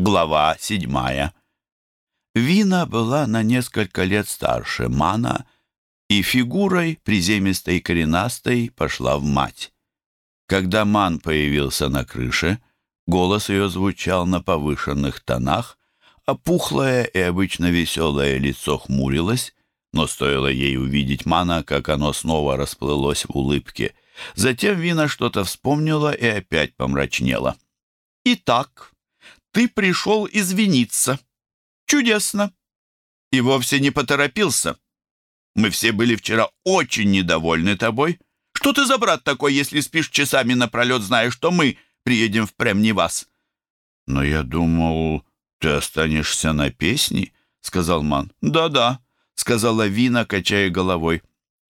Глава седьмая. Вина была на несколько лет старше Мана и фигурой, приземистой и коренастой, пошла в мать. Когда Ман появился на крыше, голос ее звучал на повышенных тонах, а пухлое и обычно веселое лицо хмурилось, но стоило ей увидеть Мана, как оно снова расплылось в улыбке. Затем Вина что-то вспомнила и опять помрачнела. «Итак, ты пришел извиниться. Чудесно. И вовсе не поторопился. Мы все были вчера очень недовольны тобой. Что ты за брат такой, если спишь часами напролет, зная, что мы приедем в не вас?» «Но я думал, ты останешься на песне», — сказал Ман. «Да-да», — сказала Вина, качая головой.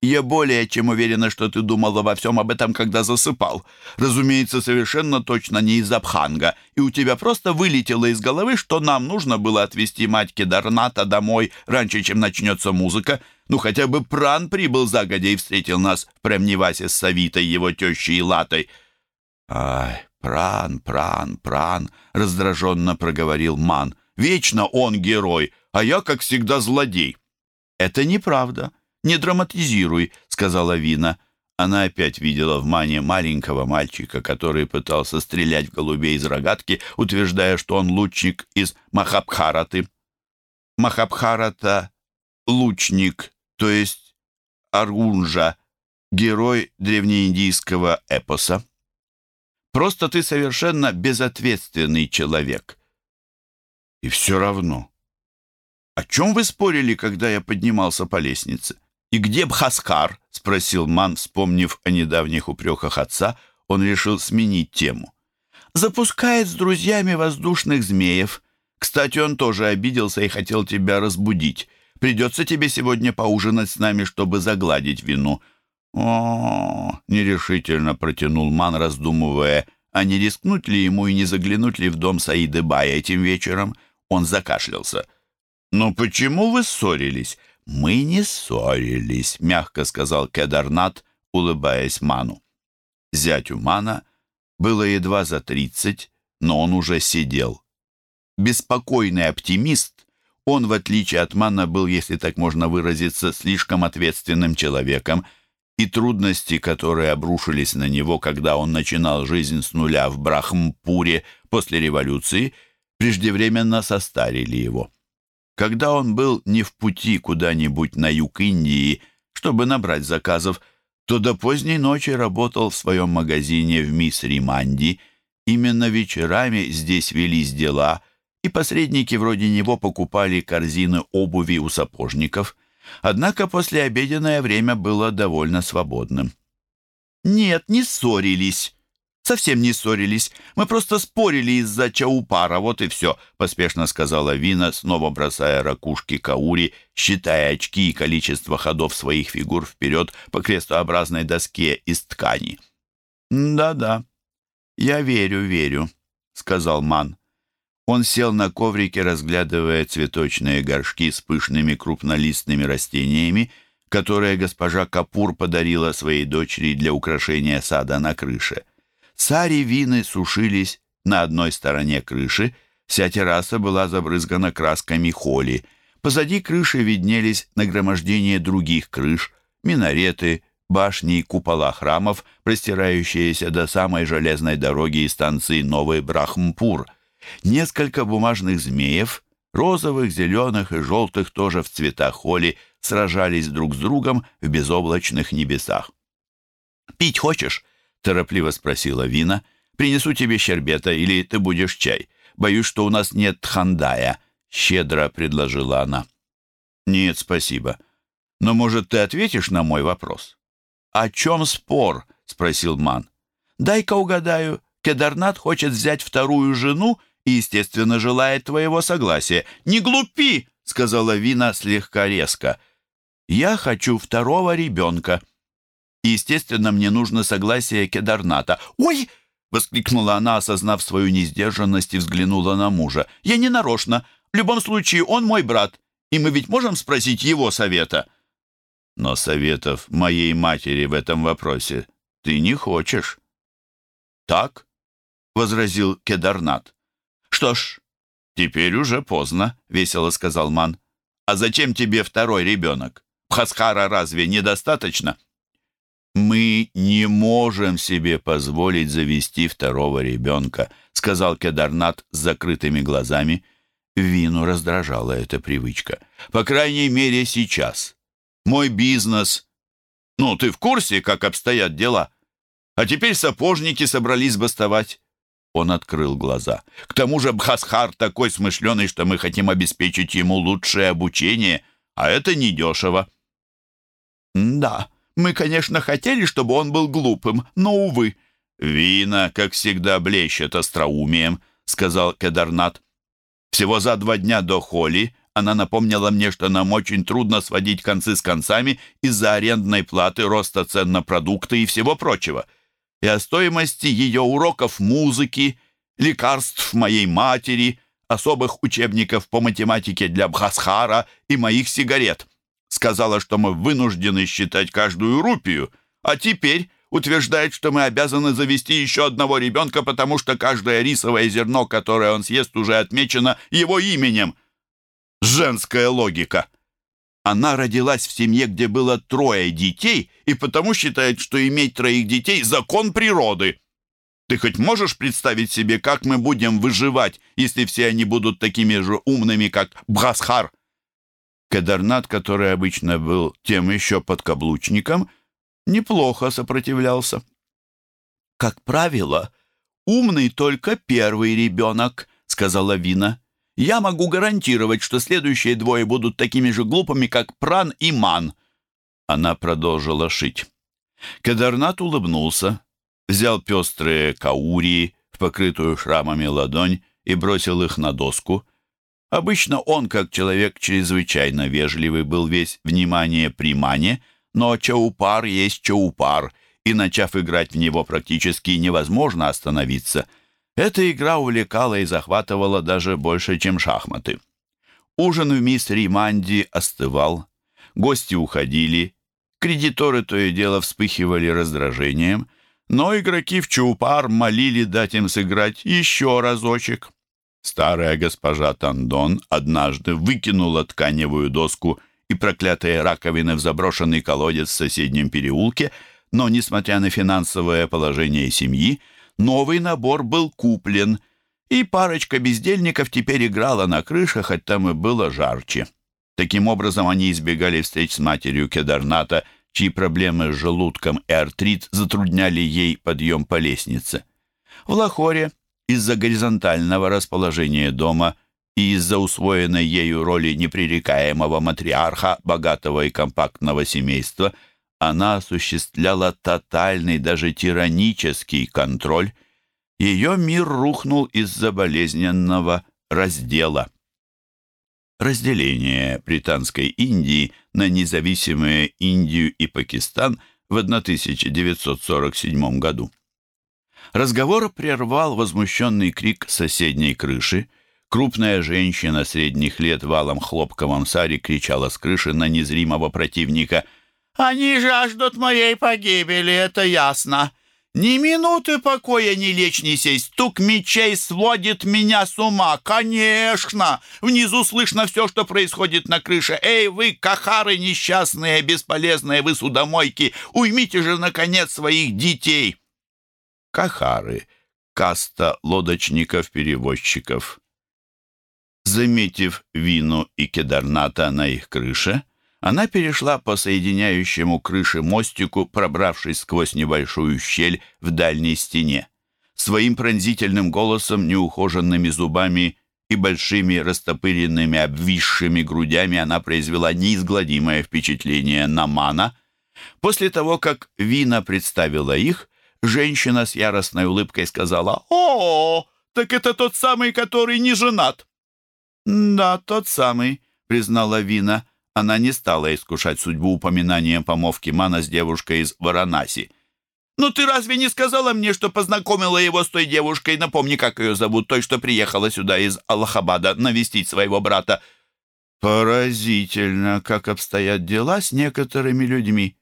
Я более чем уверена, что ты думал обо всем об этом, когда засыпал. Разумеется, совершенно точно не из Абханга. И у тебя просто вылетело из головы, что нам нужно было отвезти мать Кедарната домой раньше, чем начнется музыка. Ну, хотя бы Пран прибыл загодя и встретил нас в Премневасе с Савитой, его тещей и Латой. «Ай, Пран, Пран, Пран!» — раздраженно проговорил Ман. «Вечно он герой, а я, как всегда, злодей». «Это неправда». «Не драматизируй», — сказала Вина. Она опять видела в Мане маленького мальчика, который пытался стрелять в голубей из рогатки, утверждая, что он лучник из Махабхараты. Махабхарата — лучник, то есть Арунжа, герой древнеиндийского эпоса. Просто ты совершенно безответственный человек. И все равно. О чем вы спорили, когда я поднимался по лестнице? «И где Бхаскар?» — спросил Ман, вспомнив о недавних упреках отца. Он решил сменить тему. «Запускает с друзьями воздушных змеев. Кстати, он тоже обиделся и хотел тебя разбудить. Придется тебе сегодня поужинать с нами, чтобы загладить вину». О, нерешительно протянул Ман, раздумывая, а не рискнуть ли ему и не заглянуть ли в дом Саиды Бая этим вечером. Он закашлялся. «Но почему вы ссорились?» «Мы не ссорились», — мягко сказал Кедарнат, улыбаясь Ману. Зятю Мана было едва за тридцать, но он уже сидел. Беспокойный оптимист, он, в отличие от Мана, был, если так можно выразиться, слишком ответственным человеком, и трудности, которые обрушились на него, когда он начинал жизнь с нуля в Брахмпуре после революции, преждевременно состарили его. Когда он был не в пути куда-нибудь на юг Индии, чтобы набрать заказов, то до поздней ночи работал в своем магазине в мисс Риманди. Именно вечерами здесь велись дела, и посредники вроде него покупали корзины обуви у сапожников. Однако послеобеденное время было довольно свободным. «Нет, не ссорились», совсем не ссорились. Мы просто спорили из-за чаупара, вот и все», — поспешно сказала Вина, снова бросая ракушки Каури, считая очки и количество ходов своих фигур вперед по крестообразной доске из ткани. «Да-да, я верю, верю», — сказал Ман. Он сел на коврике, разглядывая цветочные горшки с пышными крупнолистными растениями, которые госпожа Капур подарила своей дочери для украшения сада на крыше. Сари вины сушились на одной стороне крыши, вся терраса была забрызгана красками холи. Позади крыши виднелись нагромождения других крыш, минареты, башни и купола храмов, простирающиеся до самой железной дороги и станции Новый Брахмпур. Несколько бумажных змеев, розовых, зеленых и желтых тоже в цветах холи, сражались друг с другом в безоблачных небесах. «Пить хочешь?» — торопливо спросила Вина. «Принесу тебе щербета или ты будешь чай? Боюсь, что у нас нет хандая», — щедро предложила она. «Нет, спасибо. Но, может, ты ответишь на мой вопрос?» «О чем спор?» — спросил Ман. «Дай-ка угадаю. Кедарнат хочет взять вторую жену и, естественно, желает твоего согласия. Не глупи!» — сказала Вина слегка резко. «Я хочу второго ребенка». Естественно, мне нужно согласие Кедарната. «Ой!» — воскликнула она, осознав свою несдержанность и взглянула на мужа. «Я не нарочно. В любом случае, он мой брат, и мы ведь можем спросить его совета». «Но советов моей матери в этом вопросе ты не хочешь». «Так?» — возразил Кедарнат. «Что ж, «Теперь уже поздно», — весело сказал Ман. «А зачем тебе второй ребенок? Пхасхара разве недостаточно?» «Мы не можем себе позволить завести второго ребенка», сказал Кедарнат с закрытыми глазами. Вину раздражала эта привычка. «По крайней мере, сейчас. Мой бизнес... Ну, ты в курсе, как обстоят дела? А теперь сапожники собрались бастовать». Он открыл глаза. «К тому же Бхасхар такой смышленый, что мы хотим обеспечить ему лучшее обучение, а это недешево». «Да», мы, конечно, хотели, чтобы он был глупым, но, увы». «Вина, как всегда, блещет остроумием», — сказал Кедарнат. «Всего за два дня до Холи она напомнила мне, что нам очень трудно сводить концы с концами из-за арендной платы, роста цен на продукты и всего прочего. И о стоимости ее уроков музыки, лекарств моей матери, особых учебников по математике для Бхасхара и моих сигарет. Сказала, что мы вынуждены считать каждую рупию, а теперь утверждает, что мы обязаны завести еще одного ребенка, потому что каждое рисовое зерно, которое он съест, уже отмечено его именем. Женская логика. Она родилась в семье, где было трое детей, и потому считает, что иметь троих детей — закон природы. Ты хоть можешь представить себе, как мы будем выживать, если все они будут такими же умными, как Бхасхар? Кадарнат, который обычно был тем еще подкаблучником, неплохо сопротивлялся. «Как правило, умный только первый ребенок», — сказала Вина. «Я могу гарантировать, что следующие двое будут такими же глупыми, как Пран и Ман». Она продолжила шить. Кадарнат улыбнулся, взял пестрые каурии в покрытую шрамами ладонь и бросил их на доску — Обычно он, как человек чрезвычайно вежливый, был весь внимание при мане, но чаупар есть чаупар, и, начав играть в него, практически невозможно остановиться. Эта игра увлекала и захватывала даже больше, чем шахматы. Ужин в мисс Риманди остывал, гости уходили, кредиторы то и дело вспыхивали раздражением, но игроки в чаупар молили дать им сыграть еще разочек. Старая госпожа Тандон однажды выкинула тканевую доску и проклятые раковины в заброшенный колодец в соседнем переулке, но, несмотря на финансовое положение семьи, новый набор был куплен, и парочка бездельников теперь играла на крышах, хоть там и было жарче. Таким образом, они избегали встреч с матерью Кедарната, чьи проблемы с желудком и артрит затрудняли ей подъем по лестнице. В Лахоре из-за горизонтального расположения дома и из-за усвоенной ею роли непререкаемого матриарха богатого и компактного семейства она осуществляла тотальный, даже тиранический контроль. Ее мир рухнул из-за болезненного раздела. Разделение Британской Индии на независимые Индию и Пакистан в 1947 году. Разговор прервал возмущенный крик соседней крыши. Крупная женщина средних лет в алом хлопковом саре кричала с крыши на незримого противника. «Они жаждут моей погибели, это ясно. Ни минуты покоя не лечь, ни сесть. Стук мечей сводит меня с ума. Конечно! Внизу слышно все, что происходит на крыше. Эй, вы, кахары несчастные, бесполезные вы судомойки, уймите же, наконец, своих детей!» Кахары, каста лодочников-перевозчиков. Заметив Вину и Кедарната на их крыше, она перешла по соединяющему крыши мостику, пробравшись сквозь небольшую щель в дальней стене. Своим пронзительным голосом, неухоженными зубами и большими растопыренными обвисшими грудями она произвела неизгладимое впечатление на Мана. После того, как Вина представила их, Женщина с яростной улыбкой сказала «О, так это тот самый, который не женат». «Да, тот самый», — признала Вина. Она не стала искушать судьбу упоминанием помовки Мана с девушкой из Варанаси. «Ну ты разве не сказала мне, что познакомила его с той девушкой? Напомни, как ее зовут, той, что приехала сюда из Аллахабада навестить своего брата». «Поразительно, как обстоят дела с некоторыми людьми.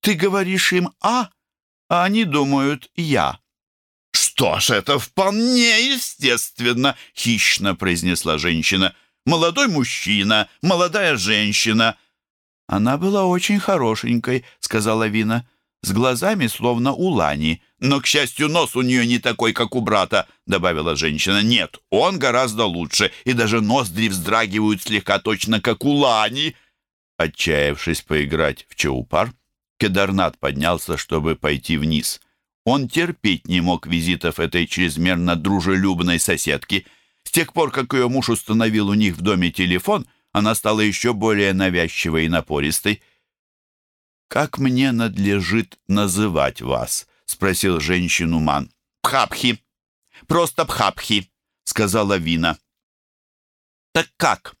Ты говоришь им «а», а они думают «я». «Что ж, это вполне естественно», — хищно произнесла женщина. «Молодой мужчина, молодая женщина». «Она была очень хорошенькой», — сказала Вина, — «с глазами словно у Лани». «Но, к счастью, нос у нее не такой, как у брата», — добавила женщина. «Нет, он гораздо лучше, и даже ноздри вздрагивают слегка точно, как у Лани». Отчаявшись поиграть в чаупар, Кедарнат поднялся, чтобы пойти вниз. Он терпеть не мог визитов этой чрезмерно дружелюбной соседки. С тех пор, как ее муж установил у них в доме телефон, она стала еще более навязчивой и напористой. «Как мне надлежит называть вас?» — спросил женщину Ман. «Пхапхи. Просто Пхапхи», — сказала Вина. «Так как?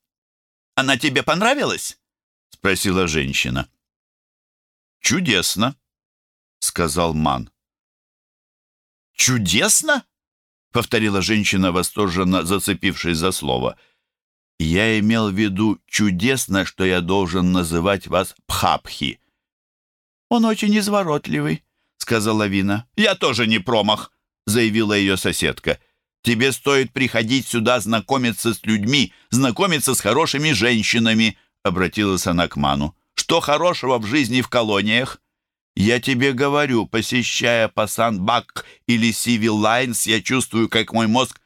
Она тебе понравилась?» — спросила женщина. «Чудесно», — сказал Ман. «Чудесно?» — повторила женщина, восторженно зацепившись за слово. «Я имел в виду чудесно, что я должен называть вас Пхапхи». «Он очень изворотливый», — сказала Вина. «Я тоже не промах», — заявила ее соседка. «Тебе стоит приходить сюда знакомиться с людьми, знакомиться с хорошими женщинами», — обратилась она к Ману. «Что хорошего в жизни в колониях?» «Я тебе говорю, посещая Пасан-Бак или Сивил Лайнс, я чувствую, как мой мозг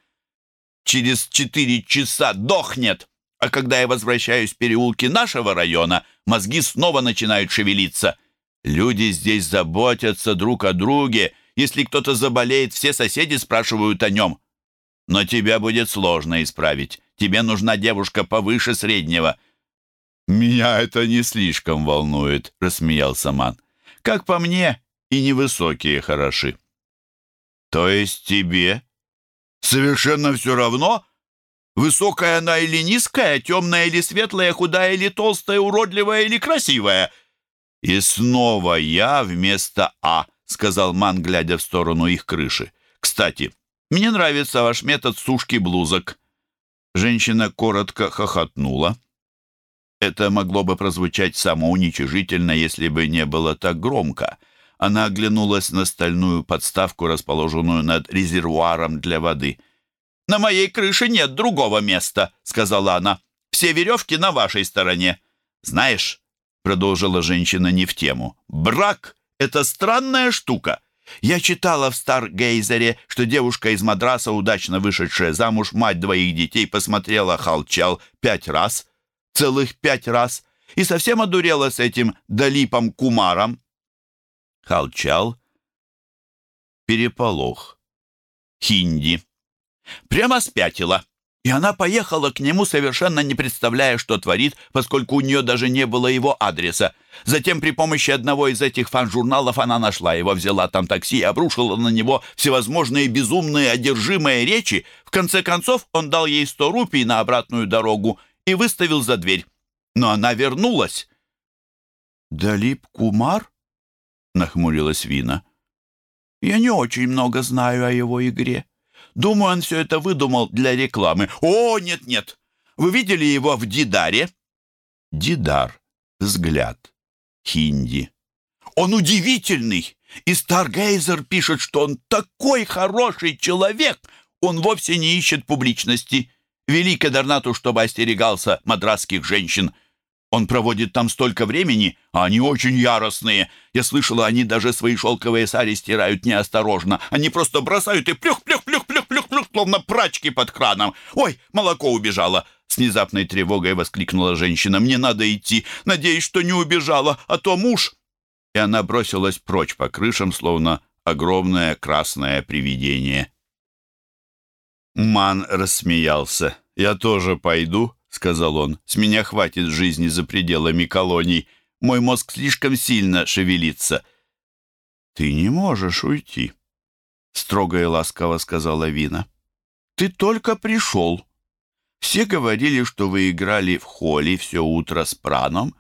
через четыре часа дохнет, а когда я возвращаюсь в переулки нашего района, мозги снова начинают шевелиться». Люди здесь заботятся друг о друге. Если кто-то заболеет, все соседи спрашивают о нем. Но тебя будет сложно исправить. Тебе нужна девушка повыше среднего». «Меня это не слишком волнует», — рассмеялся Ман. «Как по мне, и невысокие хороши». «То есть тебе?» «Совершенно все равно? Высокая она или низкая, темная или светлая, худая или толстая, уродливая или красивая?» «И снова я вместо «а», — сказал Ман, глядя в сторону их крыши. «Кстати, мне нравится ваш метод сушки блузок». Женщина коротко хохотнула. Это могло бы прозвучать самоуничижительно, если бы не было так громко. Она оглянулась на стальную подставку, расположенную над резервуаром для воды. «На моей крыше нет другого места», — сказала она. «Все веревки на вашей стороне. Знаешь, — продолжила женщина не в тему. «Брак — это странная штука. Я читала в Старгейзере, что девушка из Мадраса, удачно вышедшая замуж, мать двоих детей, посмотрела Халчал пять раз, целых пять раз, и совсем одурела с этим Далипом Кумаром». Халчал — переполох. Хинди. Прямо спятила. И она поехала к нему, совершенно не представляя, что творит, поскольку у нее даже не было его адреса. Затем при помощи одного из этих фан-журналов она нашла его, взяла там такси и обрушила на него всевозможные безумные одержимые речи. В конце концов он дал ей сто рупий на обратную дорогу и выставил за дверь. Но она вернулась. «Далип Кумар?» — нахмурилась Вина. «Я не очень много знаю о его игре». Думаю, он все это выдумал для рекламы. О, нет-нет! Вы видели его в Дидаре? Дидар. Взгляд. Хинди. Он удивительный. И Старгейзер пишет, что он такой хороший человек. Он вовсе не ищет публичности. Вели Кадарнату, чтобы остерегался мадрасских женщин. Он проводит там столько времени, а они очень яростные. Я слышала, они даже свои шелковые сари стирают неосторожно. Они просто бросают и плюх-плюх-плюх-плюх-плюх-плюх, словно прачки под краном. Ой, молоко убежало!» С внезапной тревогой воскликнула женщина. «Мне надо идти. Надеюсь, что не убежала, а то муж...» И она бросилась прочь по крышам, словно огромное красное привидение. Ман рассмеялся. «Я тоже пойду», — сказал он. «С меня хватит жизни за пределами колоний. Мой мозг слишком сильно шевелится». «Ты не можешь уйти», — строго и ласково сказала Вина. «Ты только пришел. Все говорили, что вы играли в холле все утро с Праном,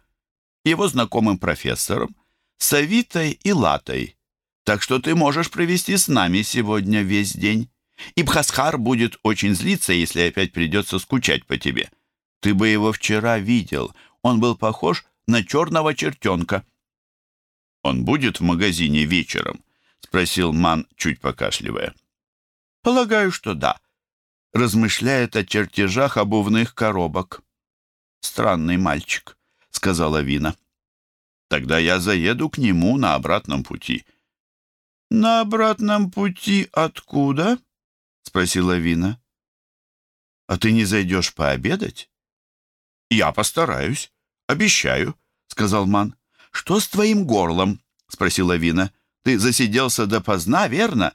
его знакомым профессором, Савитой и Латой. Так что ты можешь провести с нами сегодня весь день. И Бхасхар будет очень злиться, если опять придется скучать по тебе». Ты бы его вчера видел. Он был похож на черного чертенка». «Он будет в магазине вечером?» — спросил Ман, чуть покашливая. Полагаю, что да. Размышляет о чертежах обувных коробок. Странный мальчик, сказала Вина. Тогда я заеду к нему на обратном пути. На обратном пути откуда? Спросила Вина. А ты не зайдешь пообедать? Я постараюсь, обещаю, сказал Ман. Что с твоим горлом? спросила Вина. Ты засиделся допоздна, верно?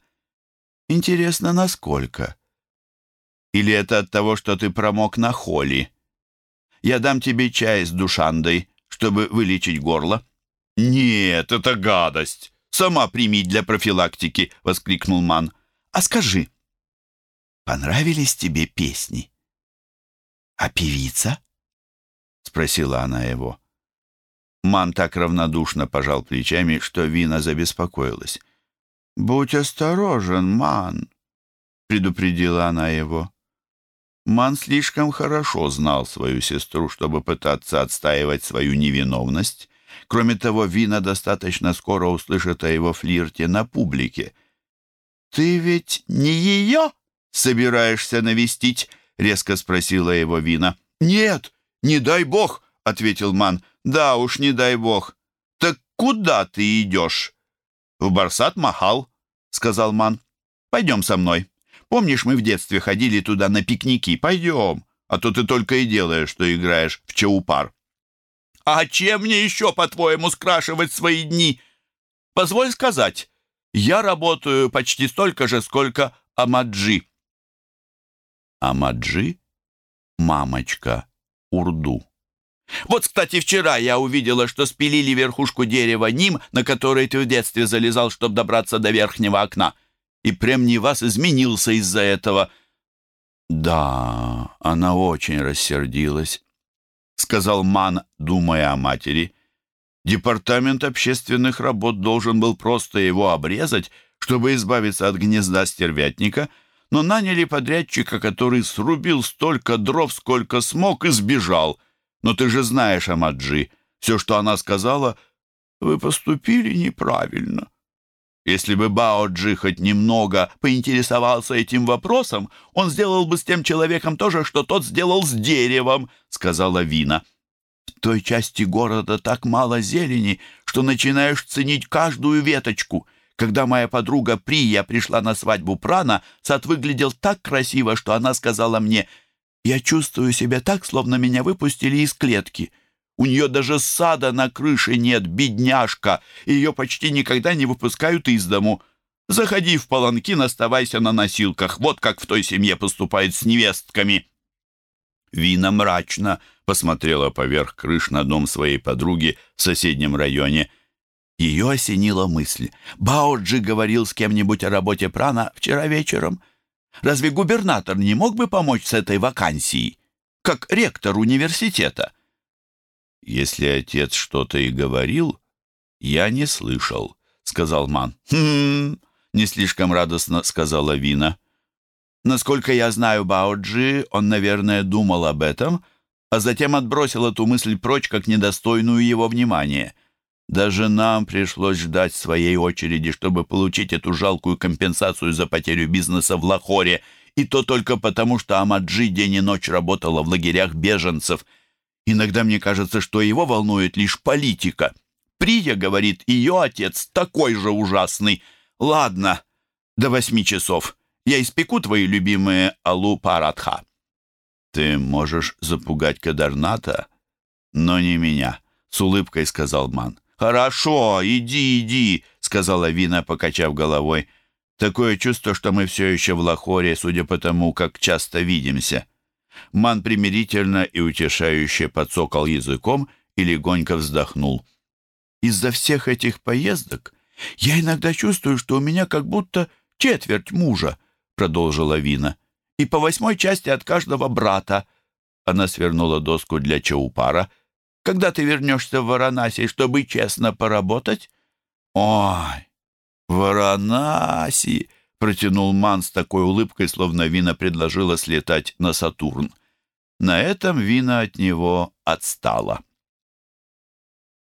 Интересно, насколько? Или это от того, что ты промок на холли? Я дам тебе чай с душандой, чтобы вылечить горло. Нет, это гадость. Сама прими для профилактики, воскликнул Ман. А скажи, понравились тебе песни? А певица? спросила она его. Ман так равнодушно пожал плечами, что Вина забеспокоилась. «Будь осторожен, Ман», — предупредила она его. Ман слишком хорошо знал свою сестру, чтобы пытаться отстаивать свою невиновность. Кроме того, Вина достаточно скоро услышит о его флирте на публике. «Ты ведь не ее собираешься навестить?» — резко спросила его Вина. «Нет, не дай бог», — ответил Ман. «Да уж, не дай бог. Так куда ты идешь?» «В Барсат-Махал», — сказал Ман. «Пойдем со мной. Помнишь, мы в детстве ходили туда на пикники? Пойдем, а то ты только и делаешь, что играешь в чаупар». «А чем мне еще, по-твоему, скрашивать свои дни?» «Позволь сказать, я работаю почти столько же, сколько Амаджи». Амаджи — мамочка, урду. Вот, кстати, вчера я увидела, что спилили верхушку дерева ним, на которой ты в детстве залезал, чтобы добраться до верхнего окна. И прям не вас изменился из-за этого. Да, она очень рассердилась, сказал Ман, думая о матери. Департамент общественных работ должен был просто его обрезать, чтобы избавиться от гнезда стервятника, но наняли подрядчика, который срубил столько дров, сколько смог, и сбежал — но ты же знаешь, Амаджи, все, что она сказала, вы поступили неправильно. Если бы Баоджи хоть немного поинтересовался этим вопросом, он сделал бы с тем человеком то же, что тот сделал с деревом, сказала Вина. В той части города так мало зелени, что начинаешь ценить каждую веточку. Когда моя подруга Прия пришла на свадьбу Прана, сад выглядел так красиво, что она сказала мне — я чувствую себя так, словно меня выпустили из клетки. У нее даже сада на крыше нет, бедняжка. Ее почти никогда не выпускают из дому. Заходи в паланкин, оставайся на носилках. Вот как в той семье поступают с невестками». Вина мрачно посмотрела поверх крыш на дом своей подруги в соседнем районе. Ее осенила мысль. Баоджи говорил с кем-нибудь о работе Прана вчера вечером — Разве губернатор не мог бы помочь с этой вакансией, как ректор университета? Если отец что-то и говорил, я не слышал, сказал Ман. Хм, не слишком радостно сказала Вина. Насколько я знаю Баоджи, он, наверное, думал об этом, а затем отбросил эту мысль прочь как недостойную его внимания. Даже нам пришлось ждать своей очереди, чтобы получить эту жалкую компенсацию за потерю бизнеса в Лахоре, и то только потому, что Амаджи день и ночь работала в лагерях беженцев. Иногда мне кажется, что его волнует лишь политика. Прия говорит, ее отец такой же ужасный. Ладно, до восьми часов. Я испеку твои любимые алу парадха. Ты можешь запугать Кадарната, но не меня, с улыбкой сказал Ман. «Хорошо, иди, иди», — сказала Вина, покачав головой. «Такое чувство, что мы все еще в Лахоре, судя по тому, как часто видимся». Ман примирительно и утешающе подсокал языком и легонько вздохнул. «Из-за всех этих поездок я иногда чувствую, что у меня как будто четверть мужа», — продолжила Вина. «И по восьмой части от каждого брата». Она свернула доску для чаупара — когда ты вернешься в Варанаси, чтобы честно поработать?» «Ой, Варанаси!» — протянул Ман с такой улыбкой, словно Вина предложила слетать на Сатурн. На этом Вина от него отстала.